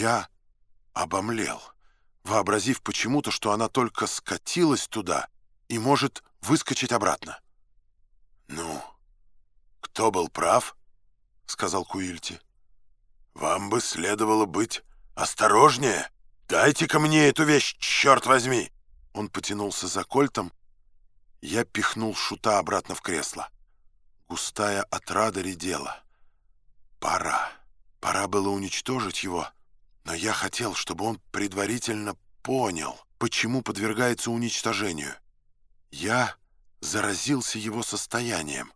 Я обомлел, вообразив почему-то, что она только скатилась туда и может выскочить обратно. «Ну, кто был прав?» — сказал Куильти. «Вам бы следовало быть осторожнее. Дайте-ка мне эту вещь, черт возьми!» Он потянулся за кольтом. Я пихнул шута обратно в кресло. Густая отрада редела. Пора. Пора было уничтожить его. Но я хотел, чтобы он предварительно понял, почему подвергается уничтожению. Я заразился его состоянием.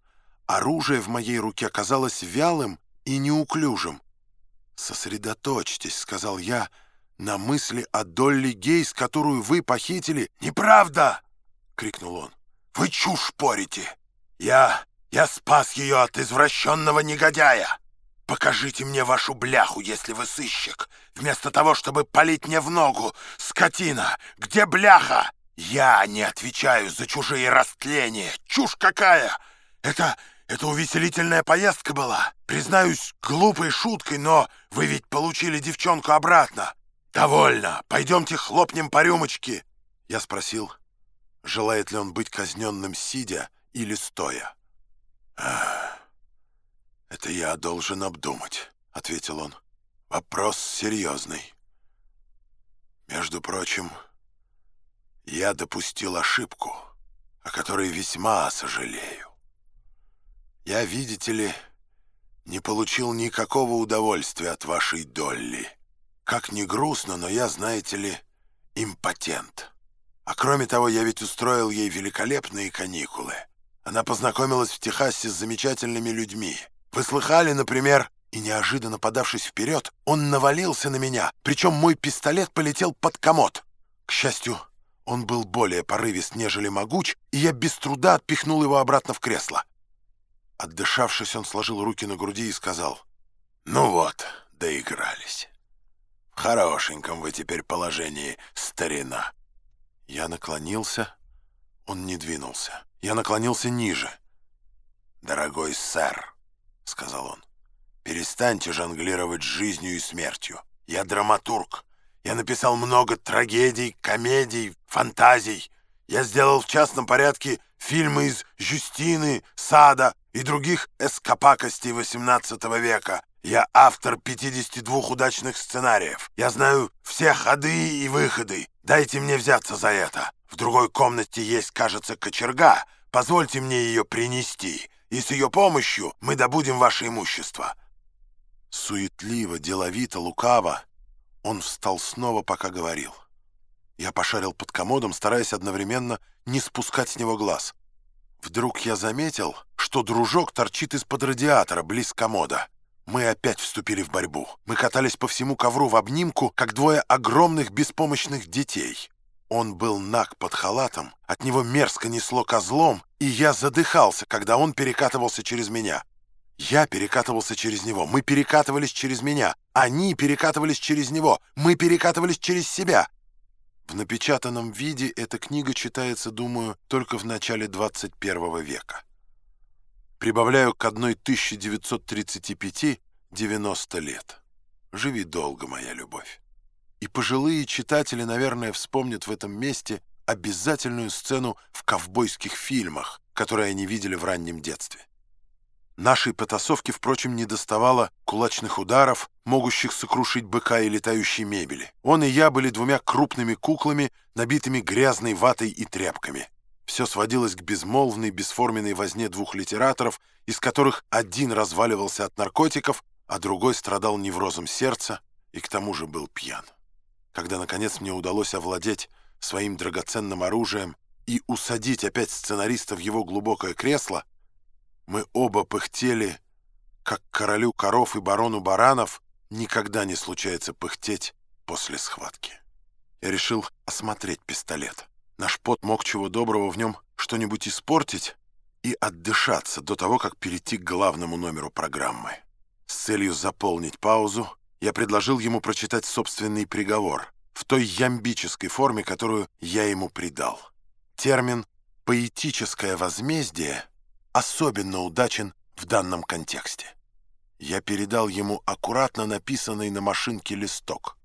Оружие в моей руке оказалось вялым и неуклюжим. «Сосредоточьтесь», — сказал я, — «на мысли о Долли Гейс, которую вы похитили». «Неправда!» — крикнул он. «Вы чушь порите! Я... я спас ее от извращенного негодяя! Покажите мне вашу бляху, если вы сыщик, вместо того, чтобы палить мне в ногу! Скотина! Где бляха? Я не отвечаю за чужие растления! Чушь какая! Это... Это увеселительная поездка была. Признаюсь, глупой шуткой, но вы ведь получили девчонку обратно. Довольно. Пойдемте хлопнем по рюмочке. Я спросил, желает ли он быть казненным сидя или стоя. «Это я должен обдумать», — ответил он. «Вопрос серьезный. Между прочим, я допустил ошибку, о которой весьма сожалею. Я, видите ли, не получил никакого удовольствия от вашей Долли. Как ни грустно, но я, знаете ли, импотент. А кроме того, я ведь устроил ей великолепные каникулы. Она познакомилась в Техасе с замечательными людьми. Вы слыхали, например, и неожиданно подавшись вперед, он навалился на меня, причем мой пистолет полетел под комод. К счастью, он был более порывист, нежели могуч, и я без труда отпихнул его обратно в кресло. Отдышавшись, он сложил руки на груди и сказал, «Ну вот, доигрались. В хорошеньком вы теперь положении, старина». Я наклонился, он не двинулся. Я наклонился ниже. «Дорогой сэр», — сказал он, — «перестаньте жонглировать жизнью и смертью. Я драматург. Я написал много трагедий, комедий, фантазий. Я сделал в частном порядке фильмы из Жюстины, Сада, и других эскапакостей XVIII века. Я автор 52 удачных сценариев. Я знаю все ходы и выходы. Дайте мне взяться за это. В другой комнате есть, кажется, кочерга. Позвольте мне ее принести, и с ее помощью мы добудем ваше имущество». Суетливо, деловито, лукаво он встал снова, пока говорил. Я пошарил под комодом, стараясь одновременно не спускать с него глаз. Вдруг я заметил, что дружок торчит из-под радиатора, близ комода. Мы опять вступили в борьбу. Мы катались по всему ковру в обнимку, как двое огромных беспомощных детей. Он был наг под халатом, от него мерзко несло козлом, и я задыхался, когда он перекатывался через меня. Я перекатывался через него, мы перекатывались через меня, они перекатывались через него, мы перекатывались через себя. В напечатанном виде эта книга читается, думаю, только в начале 21 века. Прибавляю к одной 1935 90 лет. Живи долго, моя любовь. И пожилые читатели, наверное, вспомнят в этом месте обязательную сцену в ковбойских фильмах, которые они видели в раннем детстве. Нашей потасовке, впрочем, не доставало кулачных ударов, могущих сокрушить быка и летающей мебели. Он и я были двумя крупными куклами, набитыми грязной ватой и тряпками. Все сводилось к безмолвной, бесформенной возне двух литераторов, из которых один разваливался от наркотиков, а другой страдал неврозом сердца и к тому же был пьян. Когда, наконец, мне удалось овладеть своим драгоценным оружием и усадить опять сценариста в его глубокое кресло, мы оба пыхтели, как королю коров и барону баранов никогда не случается пыхтеть после схватки. Я решил осмотреть пистолет. Наш пот мог чего доброго в нем что-нибудь испортить и отдышаться до того, как перейти к главному номеру программы. С целью заполнить паузу я предложил ему прочитать собственный приговор в той ямбической форме, которую я ему придал. Термин «поэтическое возмездие» особенно удачен в данном контексте. Я передал ему аккуратно написанный на машинке листок.